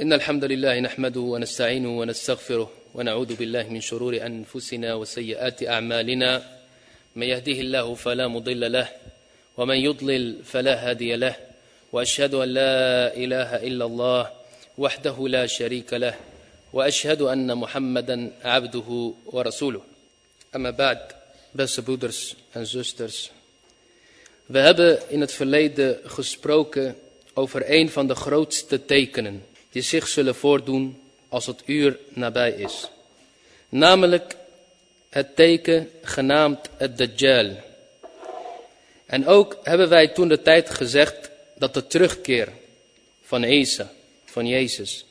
إن الحمد لله نحمده ونستعينه ونستغفره ونعوذ بالله من شرور أنفسنا وسيئات أعمالنا من يهده الله فلا مضل له ومن يضلل فلا هادي له وأشهد أن لا إله إلا الله وحده لا شريك له وأشهد أن محمدا عبده ورسوله أما بعد beste broeders en zusters. We hebben in het verleden gesproken over een van de grootste tekenen die zich zullen voordoen als het uur nabij is. Namelijk het teken genaamd het Dajjal. En ook hebben wij toen de tijd gezegd dat de terugkeer van Isa, van Jezus,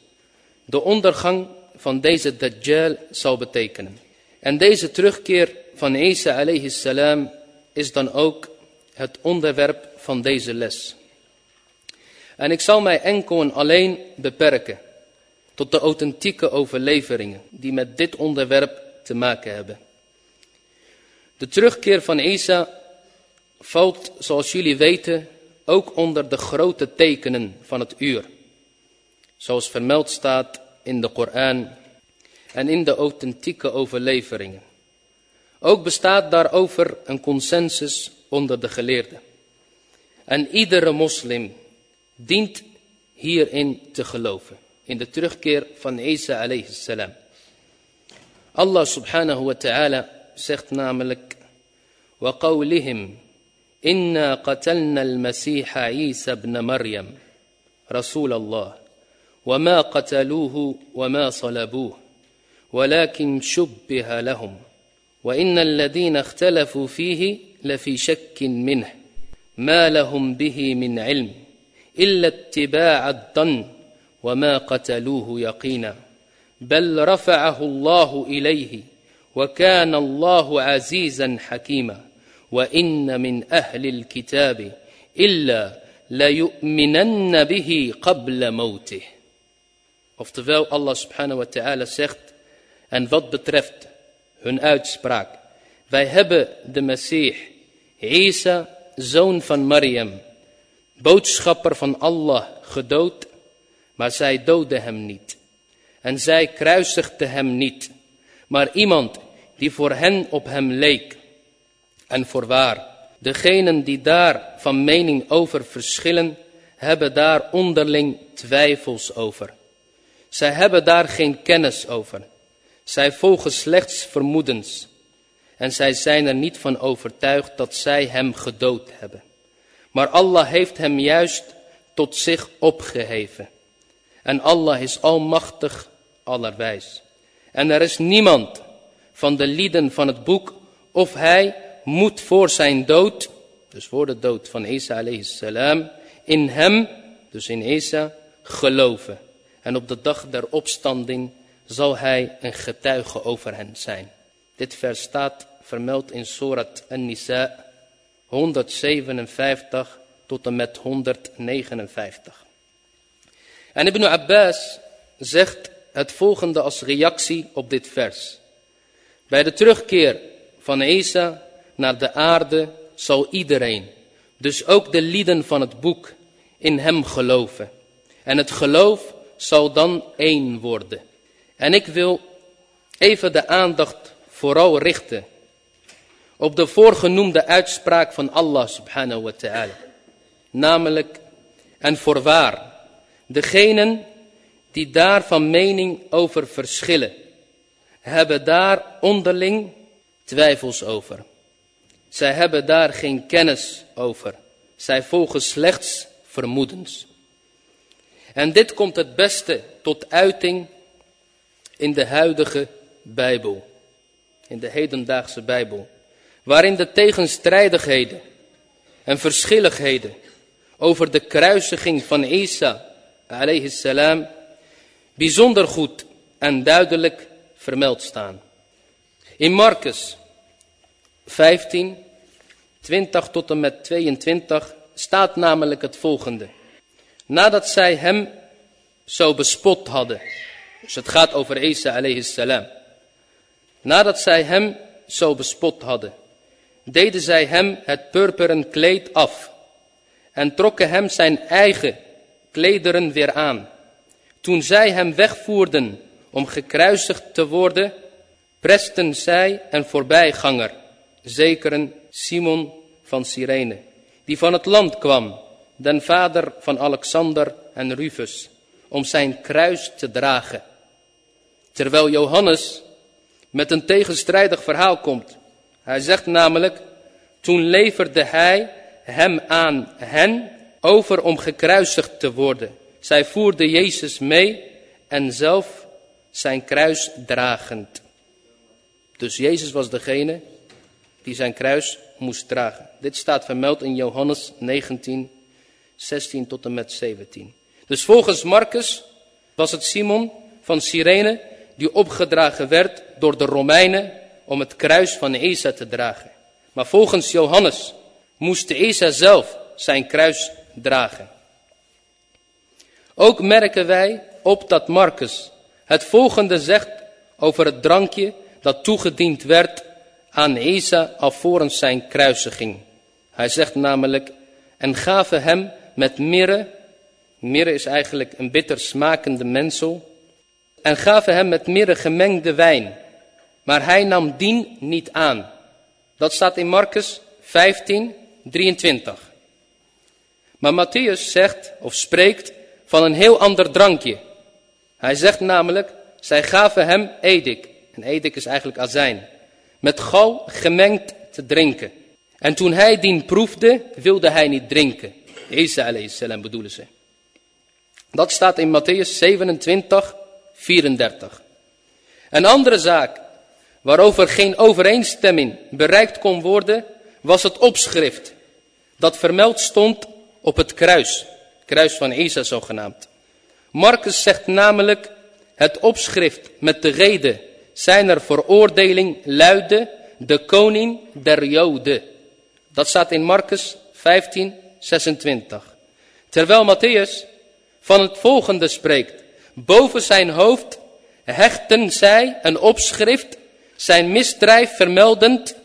de ondergang van deze Dajjal zou betekenen. En deze terugkeer van Isa alayhi salam is dan ook het onderwerp van deze les. En ik zal mij enkel en alleen beperken tot de authentieke overleveringen die met dit onderwerp te maken hebben. De terugkeer van Isa valt, zoals jullie weten, ook onder de grote tekenen van het uur. Zoals vermeld staat in de Koran en in de authentieke overleveringen. Ook bestaat daarover een consensus onder de geleerden. En iedere moslim dient hierin te geloven. In de terugkeer van Isa alayhi salam. Allah subhanahu wa ta'ala zegt namelijk. وقولهم إنا قتلنا المسيح عيسى ابن مريم رسول الله وما قتلوه وما صلبوه ولكن شبه لهم وإن الذين اختلفوا فيه لفي شك منه ما لهم به من علم إلا اتباع الظن وما قتلوه يقينا بل رفعه الله إليه وكان الله عزيزا حكيما وإن من أهل الكتاب إلا ليؤمنن به قبل موته Oftewel Allah subhanahu wa ta'ala zegt en wat betreft hun uitspraak. Wij hebben de Messiah, Isa, zoon van Maryam, boodschapper van Allah, gedood, maar zij doodde hem niet. En zij kruisigde hem niet, maar iemand die voor hen op hem leek. En voorwaar, degenen die daar van mening over verschillen, hebben daar onderling twijfels over. Zij hebben daar geen kennis over. Zij volgen slechts vermoedens. En zij zijn er niet van overtuigd dat zij hem gedood hebben. Maar Allah heeft hem juist tot zich opgeheven. En Allah is almachtig, allerwijs. En er is niemand van de lieden van het boek of hij moet voor zijn dood, dus voor de dood van Isa alayhi salam, in hem, dus in Isa, geloven. En op de dag der opstanding zal hij een getuige over hen zijn. Dit vers staat vermeld in Surat An-Nisa 157 tot en met 159. En Ibn Abbas zegt het volgende als reactie op dit vers. Bij de terugkeer van Isa naar de aarde zal iedereen, dus ook de lieden van het boek, in hem geloven. En het geloof zal dan één worden. En ik wil even de aandacht vooral richten op de voorgenoemde uitspraak van Allah subhanahu wa ta'ala. Namelijk, en voorwaar, degenen die daar van mening over verschillen, hebben daar onderling twijfels over. Zij hebben daar geen kennis over. Zij volgen slechts vermoedens. En dit komt het beste tot uiting in de huidige Bijbel. In de hedendaagse Bijbel. Waarin de tegenstrijdigheden en verschilligheden over de kruisiging van Isa alayhi salam bijzonder goed en duidelijk vermeld staan. In Marcus 15, 20 tot en met 22 staat namelijk het volgende. Nadat zij hem zo bespot hadden. Dus het gaat over Isa alayhi salam. Nadat zij hem zo bespot hadden, deden zij hem het purperen kleed af en trokken hem zijn eigen klederen weer aan. Toen zij hem wegvoerden om gekruisigd te worden, presten zij een voorbijganger, zeker een Simon van Cyrene, die van het land kwam, den vader van Alexander en Rufus, om zijn kruis te dragen. Terwijl Johannes met een tegenstrijdig verhaal komt. Hij zegt namelijk, toen leverde hij hem aan hen over om gekruisigd te worden. Zij voerde Jezus mee en zelf zijn kruis dragend. Dus Jezus was degene die zijn kruis moest dragen. Dit staat vermeld in Johannes 19, 16 tot en met 17. Dus volgens Marcus was het Simon van Cyrene die opgedragen werd door de Romeinen om het kruis van Esa te dragen. Maar volgens Johannes moest Esa zelf zijn kruis dragen. Ook merken wij op dat Marcus het volgende zegt over het drankje dat toegediend werd aan Esa alvorens zijn kruisiging. Hij zegt namelijk, en gaven hem met mirre, mirre is eigenlijk een bitter smakende mensel, en gaven hem met mirre gemengde wijn, maar hij nam dien niet aan. Dat staat in Marcus 15, 23. Maar Matthäus zegt of spreekt van een heel ander drankje. Hij zegt namelijk, zij gaven hem edik. En edik is eigenlijk azijn. Met gal gemengd te drinken. En toen hij dien proefde, wilde hij niet drinken. Isa salam bedoelen ze. Dat staat in Matthäus 27, 34. Een andere zaak waarover geen overeenstemming bereikt kon worden, was het opschrift. Dat vermeld stond op het kruis. Kruis van Isa zogenaamd. Marcus zegt namelijk het opschrift met de reden zijner veroordeling luidde de koning der Joden. Dat staat in Marcus 15, 26. Terwijl Matthäus van het volgende spreekt. Boven zijn hoofd hechten zij een opschrift, zijn misdrijf vermeldend.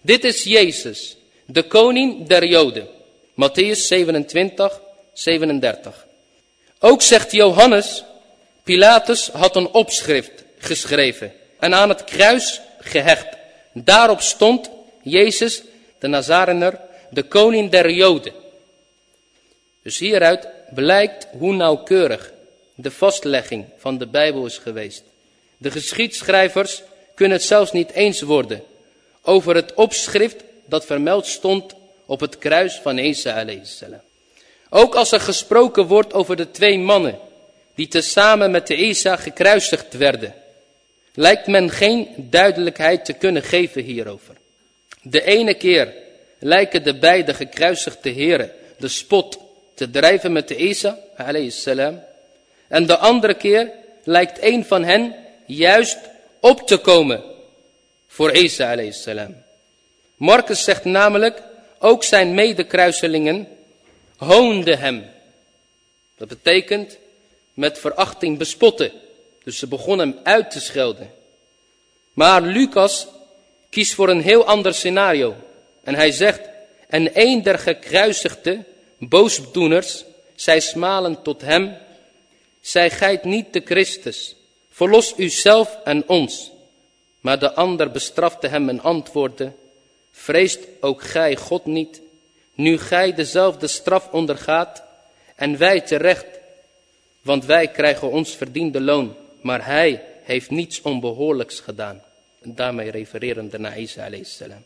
Dit is Jezus, de koning der Joden. Matthäus 27, 37. Ook zegt Johannes, Pilatus had een opschrift geschreven en aan het kruis gehecht. Daarop stond Jezus, de Nazarener, de koning der Joden. Dus hieruit blijkt hoe nauwkeurig de vastlegging van de Bijbel is geweest. De geschiedschrijvers kunnen het zelfs niet eens worden over het opschrift dat vermeld stond op het kruis van Isa. Ook als er gesproken wordt over de twee mannen die tezamen met de Isa gekruisigd werden, lijkt men geen duidelijkheid te kunnen geven hierover. De ene keer lijken de beide gekruisigde heren de spot te drijven met de Isa salam. En de andere keer lijkt een van hen juist op te komen voor Isa salam. Marcus zegt namelijk, ook zijn medekruiselingen hoonden hem. Dat betekent met verachting bespotten. Dus ze begonnen hem uit te schelden. Maar Lucas kiest voor een heel ander scenario. En hij zegt, en een der gekruisigde boosdoeners, zij smalen tot hem, zij geit niet de Christus, verlos uzelf en ons. Maar de ander bestrafte hem en antwoordde, vreest ook gij God niet, nu gij dezelfde straf ondergaat en wij terecht, want wij krijgen ons verdiende loon, maar hij heeft niets onbehoorlijks gedaan. En daarmee refererende naar Isa salam.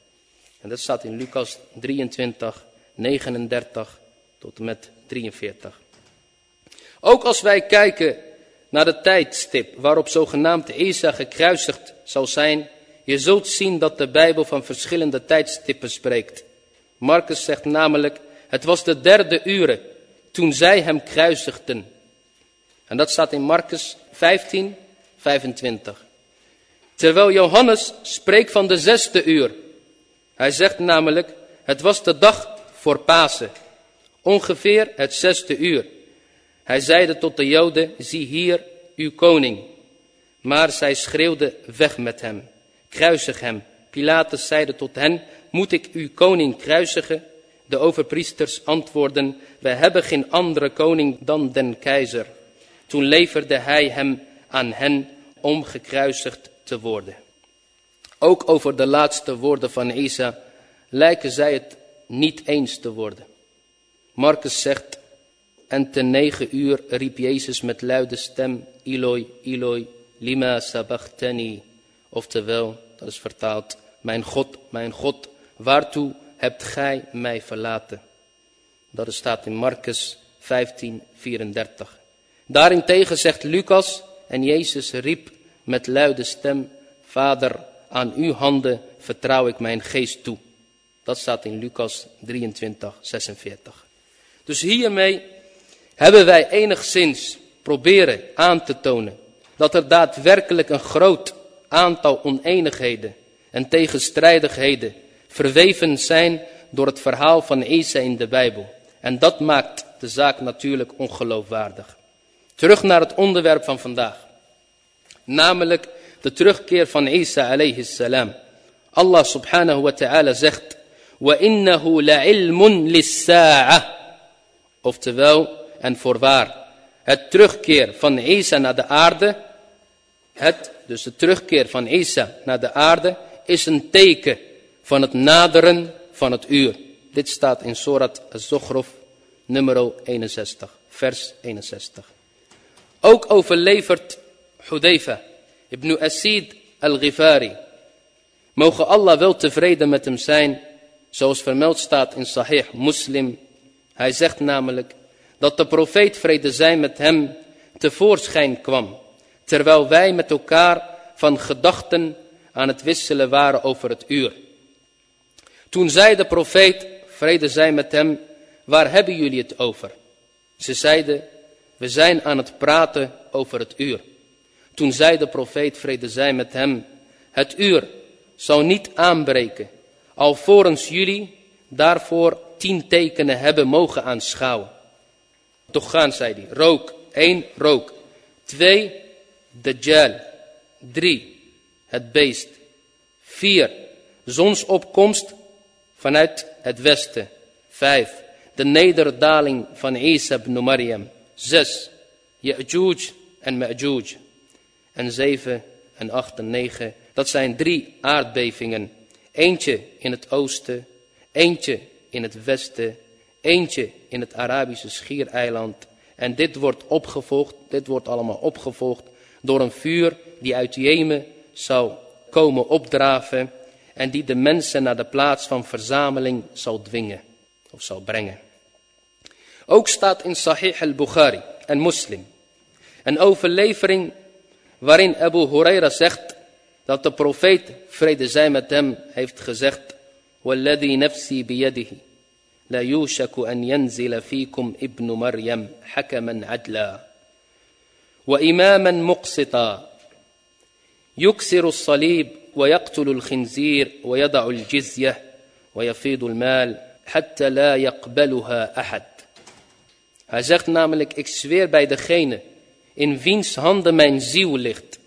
En dat staat in Lucas 23, 39 tot en met 43. Ook als wij kijken naar de tijdstip waarop zogenaamd Isa gekruisigd zal zijn, je zult zien dat de Bijbel van verschillende tijdstippen spreekt. Marcus zegt namelijk, het was de derde uren toen zij hem kruisigden. En dat staat in Marcus 15, 25. Terwijl Johannes spreekt van de zesde uur. Hij zegt namelijk, het was de dag voor Pasen. Ongeveer het zesde uur. Hij zeide tot de Joden, zie hier uw koning. Maar zij schreeuwden weg met hem. Kruisig hem. Pilatus zeide tot hen, moet ik uw koning kruisigen? De overpriesters antwoorden, wij hebben geen andere koning dan den keizer. Toen leverde hij hem aan hen om gekruisigd te worden. Ook over de laatste woorden van Isa lijken zij het niet eens te worden. Marcus zegt, en ten negen uur riep Jezus met luide stem, Eloi, Eloi, lima sabachthani. Oftewel, dat is vertaald, mijn God, mijn God, waartoe hebt gij mij verlaten? Dat staat in Marcus 15, 34. Daarentegen zegt Lucas, en Jezus riep met luide stem, Vader, aan uw handen vertrouw ik mijn geest toe. Dat staat in Lucas 23, 46. Dus hiermee hebben wij enigszins proberen aan te tonen dat er daadwerkelijk een groot aantal oneenigheden en tegenstrijdigheden verweven zijn door het verhaal van Isa in de Bijbel. En dat maakt de zaak natuurlijk ongeloofwaardig. Terug naar het onderwerp van vandaag. Namelijk de terugkeer van Isa alayhi salam. Allah subhanahu wa ta'ala zegt, وَإِنَّهُ لَعِلْمٌ لِلسَّاعَةِ Oftewel, en voorwaar, het terugkeer van Isa naar de aarde, het, dus de terugkeer van Isa naar de aarde, is een teken van het naderen van het uur. Dit staat in Surat Az-Zukhruf, nummer 61, vers 61. Ook overlevert Hudayfa ibn Asid al-Ghifari. Mogen Allah wel tevreden met hem zijn, zoals vermeld staat in Sahih Muslim. Hij zegt namelijk dat de profeet vrede zijn met hem tevoorschijn kwam, terwijl wij met elkaar van gedachten aan het wisselen waren over het uur. Toen zei de profeet, vrede zij met hem, waar hebben jullie het over? Ze zeiden, we zijn aan het praten over het uur. Toen zei de profeet, vrede zij met hem, het uur zou niet aanbreken, alvorens jullie daarvoor tien tekenen hebben mogen aanschouwen. Toch gaan, zei hij, rook, één, rook. Twee, Dajjal. Drie, het beest. Vier, zonsopkomst vanuit het westen. Vijf, de nederdaling van Isa ibn Maryam. Zes, Ya'juj en Ma'juj. En zeven en acht en negen, dat zijn drie aardbevingen. Eentje in het oosten, eentje in het westen, eentje in het Arabische schiereiland. En dit wordt opgevolgd, dit wordt allemaal opgevolgd door een vuur die uit Jemen zou komen opdraven en die de mensen naar de plaats van verzameling zal dwingen of zal brengen. Ook staat in Sahih al-Bukhari en Muslim een overlevering waarin Abu Huraira zegt dat de profeet, vrede zij met hem, heeft gezegd: Walladhi nafsi biyadihi. لا يوشك أن ينزل فيكم ابن مريم حكما عدلا وإماما مقسطا يكسر الصليب ويقتل الخنزير ويضع الجزية ويفيض المال حتى لا يقبلها أحد Hij zegt namelijk, ik zweer bij degene in wiens handen mijn ziel ligt.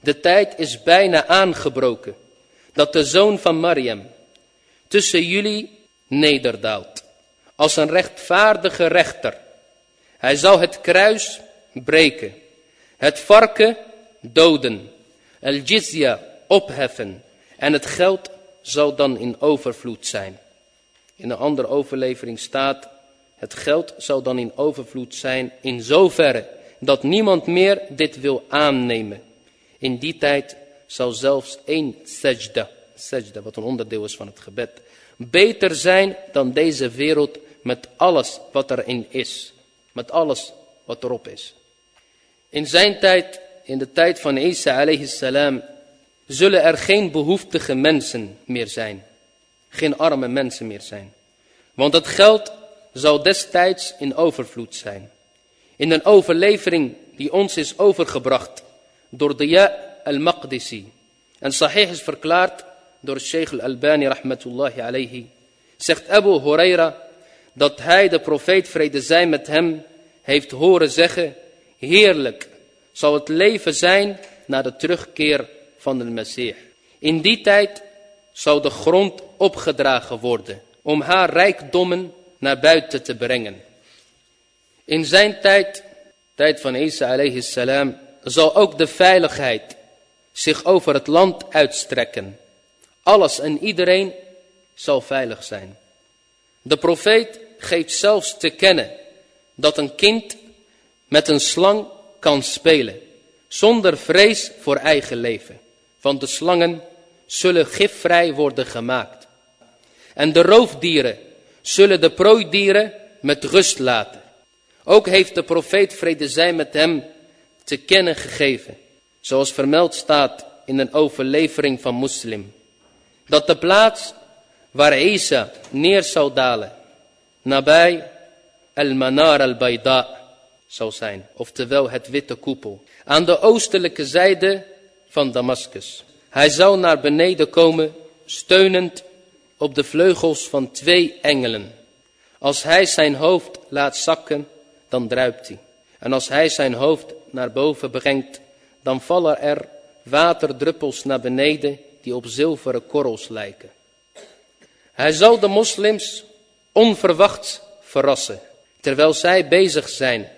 De tijd is bijna aangebroken dat de zoon van Mariam tussen jullie nederdaalt. Als een rechtvaardige rechter. Hij zal het kruis breken. Het varken doden. El jizya opheffen. En het geld zal dan in overvloed zijn. In een andere overlevering staat. Het geld zal dan in overvloed zijn in zoverre dat niemand meer dit wil aannemen. In die tijd zal zelfs één sajda, sajda wat een onderdeel is van het gebed, beter zijn dan deze wereld met alles wat erin is. Met alles wat erop is. In zijn tijd, in de tijd van Isa alayhi salam, zullen er geen behoeftige mensen meer zijn. Geen arme mensen meer zijn. Want het geld zal destijds in overvloed zijn. In een overlevering die ons is overgebracht door de Ja al-Maqdisi. En sahih is verklaard door Sheikh al-Albani rahmatullahi alayhi. Zegt Abu Huraira dat hij de profeet vrede zij met hem heeft horen zeggen. Heerlijk zal het leven zijn na de terugkeer van de Messias. In die tijd zou de grond opgedragen worden om haar rijkdommen naar buiten te brengen. In zijn tijd tijd van Isa alayhi salam, zal ook de veiligheid zich over het land uitstrekken. Alles en iedereen zal veilig zijn. De profeet geeft zelfs te kennen dat een kind met een slang kan spelen, zonder vrees voor eigen leven. Want de slangen zullen gifvrij worden gemaakt. En de roofdieren zullen de prooidieren met rust laten. Ook heeft de profeet vrede zij met hem te kennen gegeven, zoals vermeld staat in een overlevering van moslim, dat de plaats waar Isa neer zou dalen, nabij al-Manar al-Bayda zou zijn, oftewel het witte koepel, aan de oostelijke zijde van Damascus. Hij zou naar beneden komen, steunend op de vleugels van twee engelen. Als hij zijn hoofd laat zakken, dan druipt hij. En als hij zijn hoofd naar boven brengt, dan vallen er waterdruppels naar beneden die op zilveren korrels lijken. Hij zal de moslims onverwacht verrassen, terwijl zij bezig zijn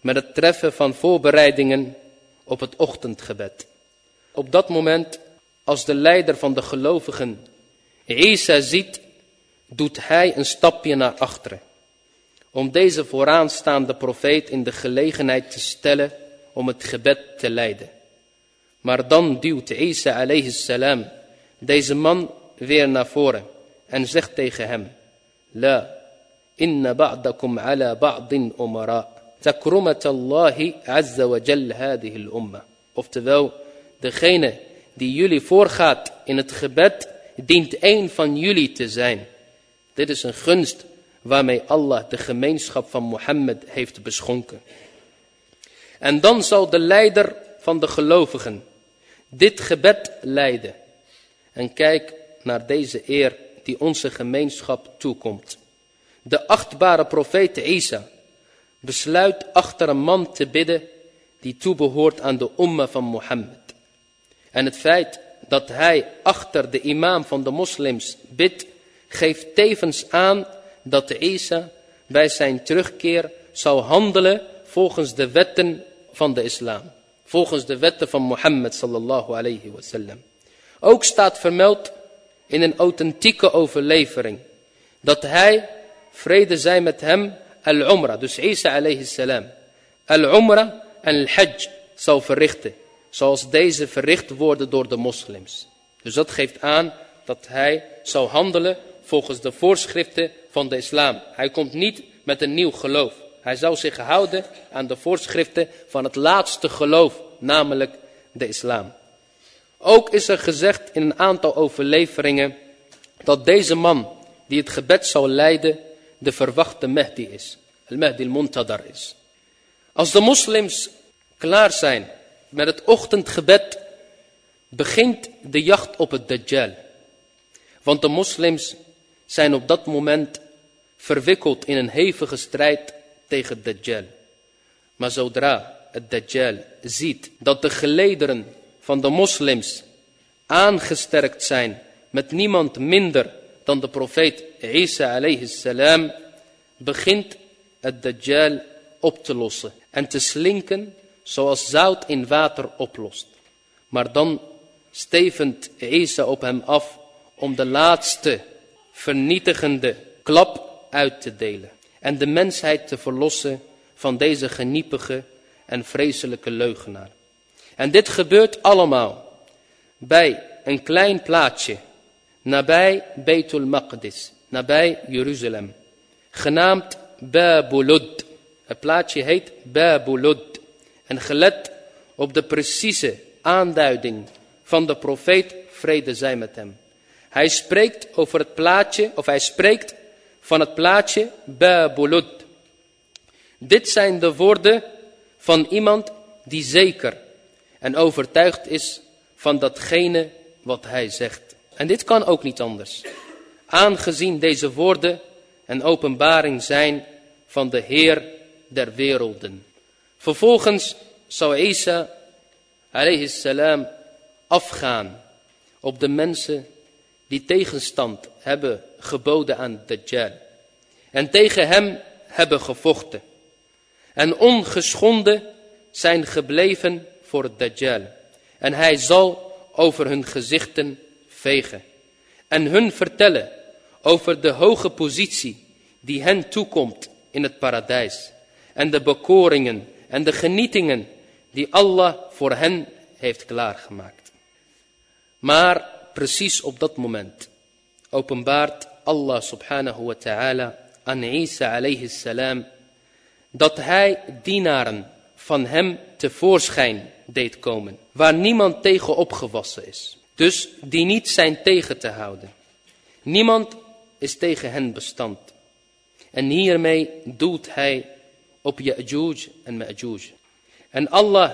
met het treffen van voorbereidingen op het ochtendgebed. Op dat moment, als de leider van de gelovigen Isa ziet, doet hij een stapje naar achteren. Om deze vooraanstaande profeet in de gelegenheid te stellen om het gebed te leiden. Maar dan duwt Isa alayhi salam deze man weer naar voren en zegt tegen hem. La, inna ba'dakum ala ba'din umara. Takrumat Allahi azza wa jal hadihi al-umma. Oftewel, degene die jullie voorgaat in het gebed, dient een van jullie te zijn. Dit is een gunst waarmee Allah de gemeenschap van Mohammed heeft beschonken. En dan zal de leider van de gelovigen dit gebed leiden. En kijk naar deze eer die onze gemeenschap toekomt. De achtbare profeet Isa besluit achter een man te bidden die toebehoort aan de umma van Mohammed. En het feit dat hij achter de imam van de moslims bidt, geeft tevens aan dat Isa bij zijn terugkeer zou handelen volgens de wetten van de islam. Volgens de wetten van Mohammed sallallahu alayhi wasallam. Ook staat vermeld in een authentieke overlevering dat hij, vrede zij met hem, al-umrah, dus Isa alayhi salam, al-umrah en al-hajj zou verrichten. Zoals deze verricht worden door de moslims. Dus dat geeft aan dat hij zou handelen volgens de voorschriften van de islam. Hij komt niet met een nieuw geloof. Hij zou zich houden aan de voorschriften van het laatste geloof, namelijk de islam. Ook is er gezegd in een aantal overleveringen dat deze man die het gebed zou leiden de verwachte Mehdi is. Al-Mahdi al-Muntadar is. Als de moslims klaar zijn met het ochtendgebed begint de jacht op het Dajjal. Want de moslims zijn op dat moment verwikkeld in een hevige strijd tegen Dajjal. Maar zodra het Dajjal ziet dat de gelederen van de moslims aangesterkt zijn met niemand minder dan de profeet Isa alayhi salam, begint het Dajjal op te lossen en te slinken zoals zout in water oplost. Maar dan stevend Isa op hem af om de laatste vernietigende klap uit te delen. En de mensheid te verlossen van deze geniepige en vreselijke leugenaar. En dit gebeurt allemaal bij een klein plaatsje nabij Beitul Maqdis, nabij Jeruzalem, genaamd Babulud. Het plaatsje heet Babulud. En gelet op de precieze aanduiding van de profeet, vrede zij met hem. Hij spreekt over het plaatje, of hij spreekt van het plaatje Babulud. Dit zijn de woorden van iemand die zeker en overtuigd is van datgene wat hij zegt. En dit kan ook niet anders. Aangezien deze woorden een openbaring zijn van de Heer der werelden. Vervolgens zou Isa salam afgaan op de mensen die tegenstand hebben geboden aan Dajjal. En tegen hem hebben gevochten. en ongeschonden zijn gebleven voor Dajjal. En hij zal over hun gezichten vegen en hun vertellen over de hoge positie die hen toekomt in het paradijs en de bekoringen en de genietingen die Allah voor hen heeft klaargemaakt. Maar precies op dat moment openbaart Allah subhanahu wa ta'ala aan Isa alayhi salam dat hij dienaren van hem tevoorschijn deed komen, waar niemand tegen opgewassen is. Dus die niet zijn tegen te houden. Niemand is tegen hen bestand. En hiermee doelt hij op Ya'juj en Ma'juj. En Allah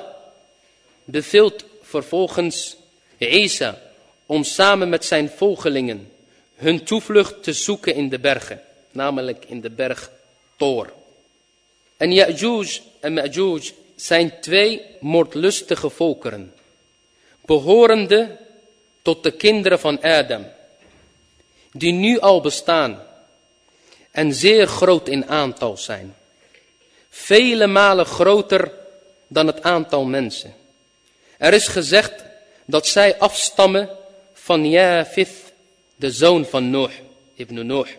beveelt vervolgens Isa om samen met zijn volgelingen hun toevlucht te zoeken in de bergen, namelijk in de berg Thor. En Ya'juj en Ma'juj zijn twee moordlustige volkeren, behorende tot de kinderen van Adam, die nu al bestaan en zeer groot in aantal zijn. Vele malen groter dan het aantal mensen. Er is gezegd dat zij afstammen van Jafith, de zoon van Noach, ibn Noach.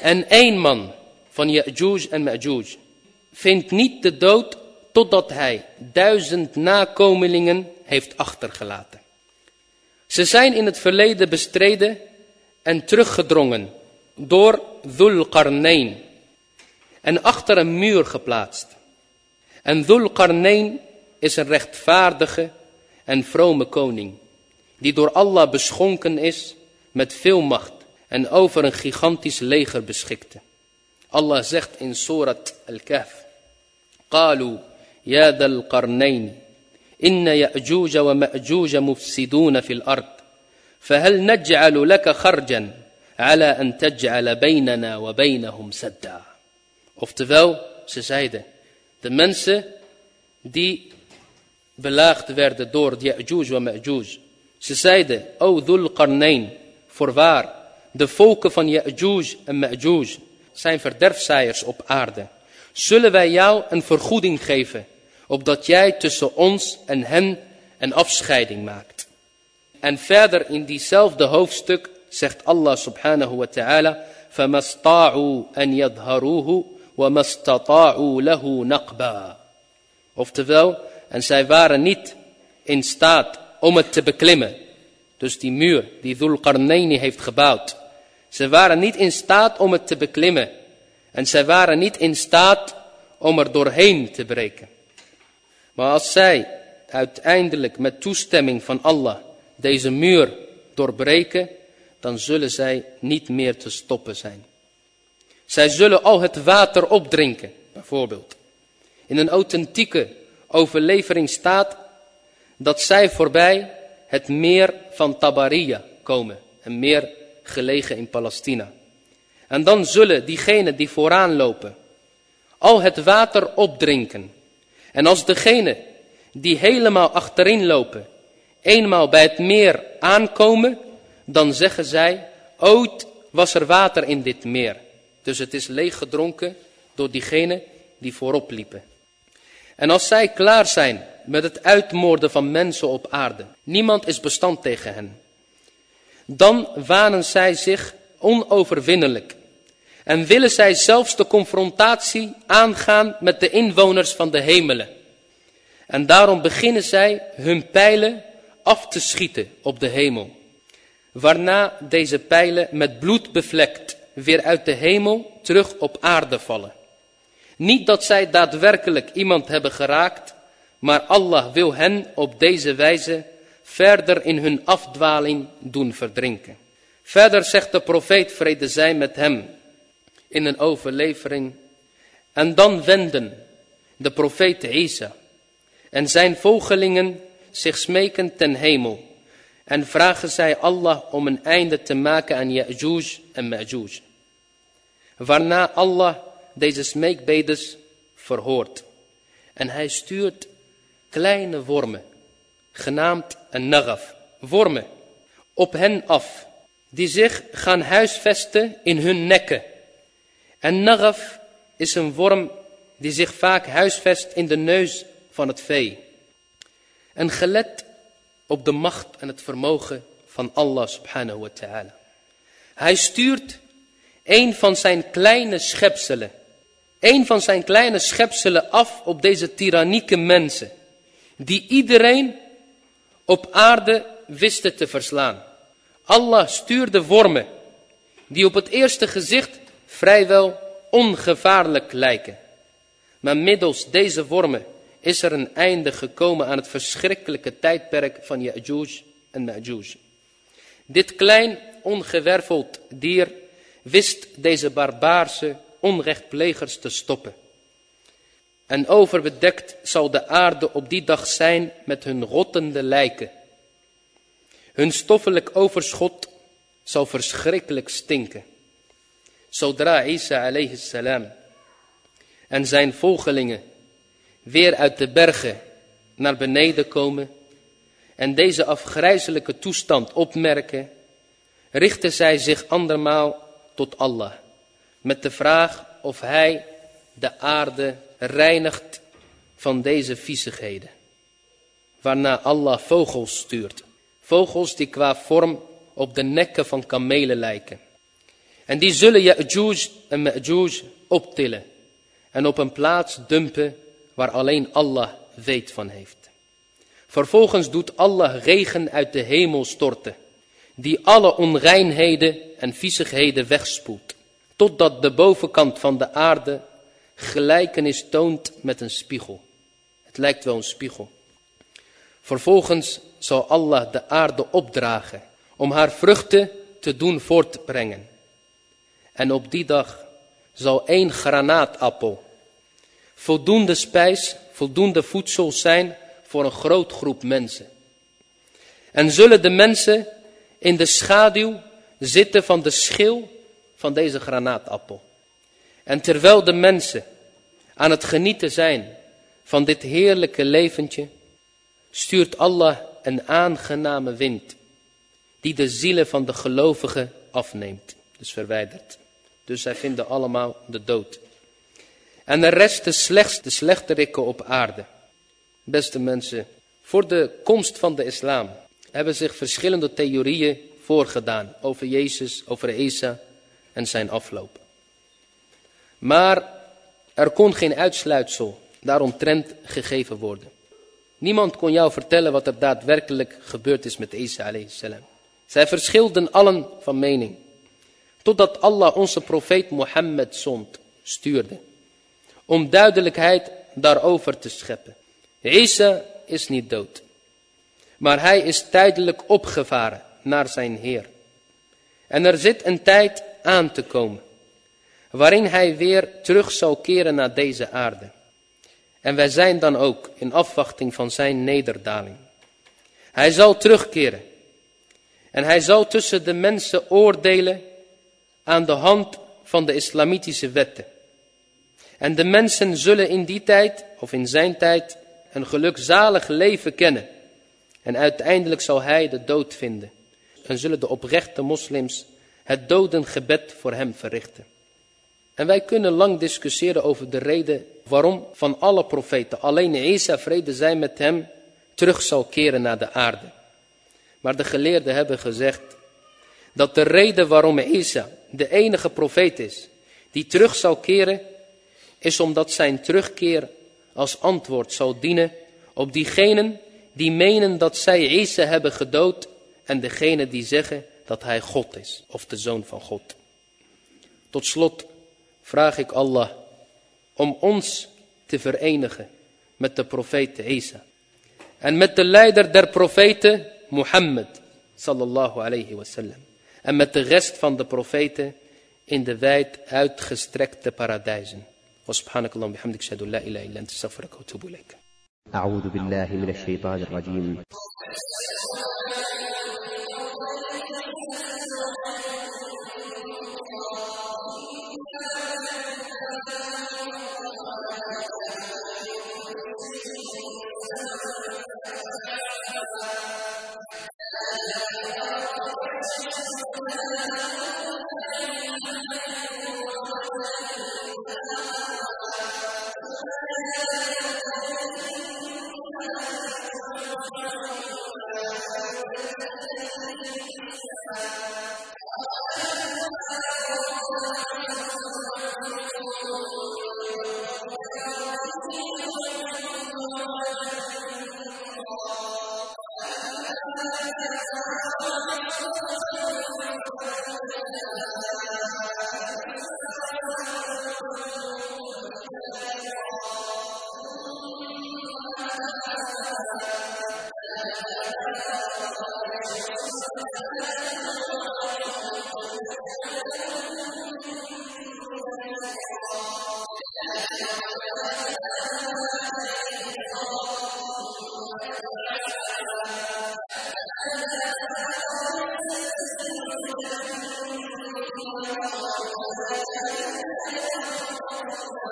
En één man van Ya'juj en Ma'juj vindt niet de dood totdat hij duizend nakomelingen heeft achtergelaten. Ze zijn in het verleden bestreden en teruggedrongen door Dhul Qarnayn en achter een muur geplaatst. En Dhul Qarnayn is een rechtvaardige en vrome koning, die door Allah beschonken is met veel macht en over een gigantisch leger beschikte. Allah zegt in Surat Al-Kahf, قالوا يا ذا القرنين إن يأجوج ومأجوج مفسدون في الأرض فهل نجعل لك خرجا على أن تجعل بيننا وبينهم سدا Oftewel, ze zeiden, de mensen die belaagd werden door Ya'juj wa Ma'juj. Ze zeiden, o Dhul Qarnayn, voorwaar, de volken van Ya'juj en Ma'juj zijn verderfzaaiers op aarde. Zullen wij jou een vergoeding geven, opdat jij tussen ons en hen een afscheiding maakt. En verder in diezelfde hoofdstuk zegt Allah subhanahu wa ta'ala, فَمَسْطَاعُوا أَنْ يَظْهَرُوهُ وَمَسْتَطَاعُوا لَهُ نَقْبًا Oftewel, en zij waren niet in staat om het te beklimmen. Dus die muur die Dhul Qarnaini heeft gebouwd. Ze waren niet in staat om het te beklimmen. En zij waren niet in staat om er doorheen te breken. Maar als zij uiteindelijk met toestemming van Allah deze muur doorbreken, dan zullen zij niet meer te stoppen zijn. Zij zullen al het water opdrinken, bijvoorbeeld. In een authentieke overlevering staat dat zij voorbij het meer van Tabaria komen. Een meer gelegen in Palestina. En dan zullen diegenen die vooraan lopen al het water opdrinken. En als degenen die helemaal achterin lopen eenmaal bij het meer aankomen, dan zeggen zij, ooit was er water in dit meer. Dus het is leeggedronken door diegenen die voorop liepen. En als zij klaar zijn met het uitmoorden van mensen op aarde, niemand is bestand tegen hen, dan wanen zij zich onoverwinnelijk en willen zij zelfs de confrontatie aangaan met de inwoners van de hemelen. En daarom beginnen zij hun pijlen af te schieten op de hemel. Waarna deze pijlen met bloed bevlekt weer uit de hemel terug op aarde vallen. Niet dat zij daadwerkelijk iemand hebben geraakt, maar Allah wil hen op deze wijze verder in hun afdwaling doen verdrinken. Verder zegt de profeet vrede zij met hem in een overlevering. En dan wenden de profeet Isa en zijn volgelingen zich smeken ten hemel. En vragen zij Allah om een einde te maken aan Ya'juj en Ma'juj. Waarna Allah deze smeekbedes verhoort. En hij stuurt kleine wormen, genaamd een nagaf, wormen, op hen af, die zich gaan huisvesten in hun nekken. En nagaf is een worm die zich vaak huisvest in de neus van het vee. En gelet op de macht en het vermogen van Allah subhanahu wa ta'ala. Hij stuurt een van zijn kleine schepselen, een van zijn kleine schepselen af op deze tyrannieke mensen, die iedereen op aarde wisten te verslaan. Allah stuurde wormen, die op het eerste gezicht vrijwel ongevaarlijk lijken. Maar middels deze wormen is er een einde gekomen aan het verschrikkelijke tijdperk van Ya'juj en Ma'juj. Dit klein ongewerveld dier wist deze barbaarse onrechtplegers te stoppen. En overbedekt zal de aarde op die dag zijn met hun rottende lijken. Hun stoffelijk overschot zal verschrikkelijk stinken. Zodra Isa alayhi salam en zijn volgelingen weer uit de bergen naar beneden komen en deze afgrijzelijke toestand opmerken, richten zij zich andermaal tot Allah met de vraag of hij de aarde reinigt van deze viezigheden. Waarna Allah vogels stuurt. Vogels die qua vorm op de nekken van kamelen lijken. En die zullen Ya'juj en Ma'juj optillen en op een plaats dumpen waar alleen Allah weet van heeft. Vervolgens doet Allah regen uit de hemel storten, die alle onreinheden en viezigheden wegspoelt, totdat de bovenkant van de aarde gelijkenis toont met een spiegel. Het lijkt wel een spiegel. Vervolgens zal Allah de aarde opdragen om haar vruchten te doen voortbrengen. En op die dag zal één granaatappel voldoende spijs, voldoende voedsel zijn voor een groot groep mensen. En zullen de mensen in de schaduw zitten van de schil van deze granaatappel. En terwijl de mensen aan het genieten zijn van dit heerlijke leventje, stuurt Allah een aangename wind, die de zielen van de gelovigen afneemt, dus verwijdert. Dus zij vinden allemaal de dood. En resten slechts de slechterikken op aarde. Beste mensen, voor de komst van de islam hebben zich verschillende theorieën voorgedaan over Jezus, over Isa en zijn afloop. Maar er kon geen uitsluitsel daaromtrent gegeven worden. Niemand kon jou vertellen wat er daadwerkelijk gebeurd is met Isa salam. Zij verschilden allen van mening. Totdat Allah onze profeet Mohammed zond, stuurde. Om duidelijkheid daarover te scheppen. Isa is niet dood. Maar hij is tijdelijk opgevaren naar zijn Heer. En er zit een tijd aan te komen. Waarin hij weer terug zal keren naar deze aarde. En wij zijn dan ook in afwachting van zijn nederdaling. Hij zal terugkeren. En hij zal tussen de mensen oordelen aan de hand van de islamitische wetten. En de mensen zullen in die tijd, of in zijn tijd, een gelukzalig leven kennen. En uiteindelijk zal hij de dood vinden. En zullen de oprechte moslims het dodengebed voor hem verrichten. En wij kunnen lang discussiëren over de reden waarom van alle profeten alleen Isa vrede zij met hem terug zal keren naar de aarde. Maar de geleerden hebben gezegd dat de reden waarom Isa de enige profeet is die terug zal keren, is omdat zijn terugkeer als antwoord zal dienen op diegenen die menen dat zij Isa hebben gedood en degenen die zeggen dat hij God is of de zoon van God. Tot slot vraag ik Allah om ons te verenigen met de profeet Isa en met de leider der profeten Mohammed sallallahu alayhi wasallam en met de rest van de profeten in de wijd uitgestrekte paradijzen. وسبحانك اللهم بحمدك اشهد ان لا اله الا انت استغفرك واتوب اليك أعوذ بالله من الشيطان الرجيم وَسَلَامٌ أَشْهَدُ أَنَّ مُحَمَّدًا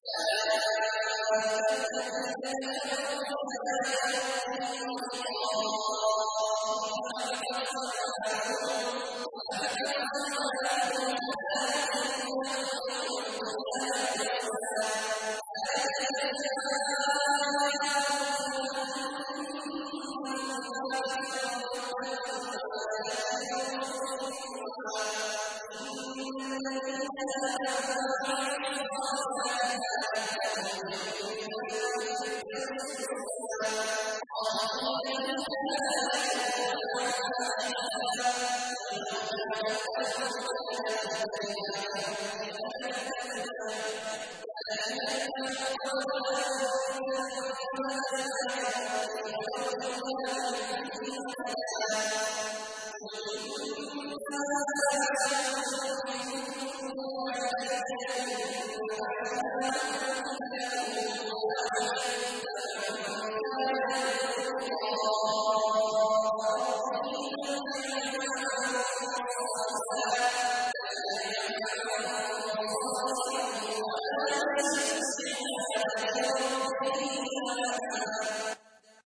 أَفَحَسَبَ أَنَّهُ مُلَاقِ رَبَّهُ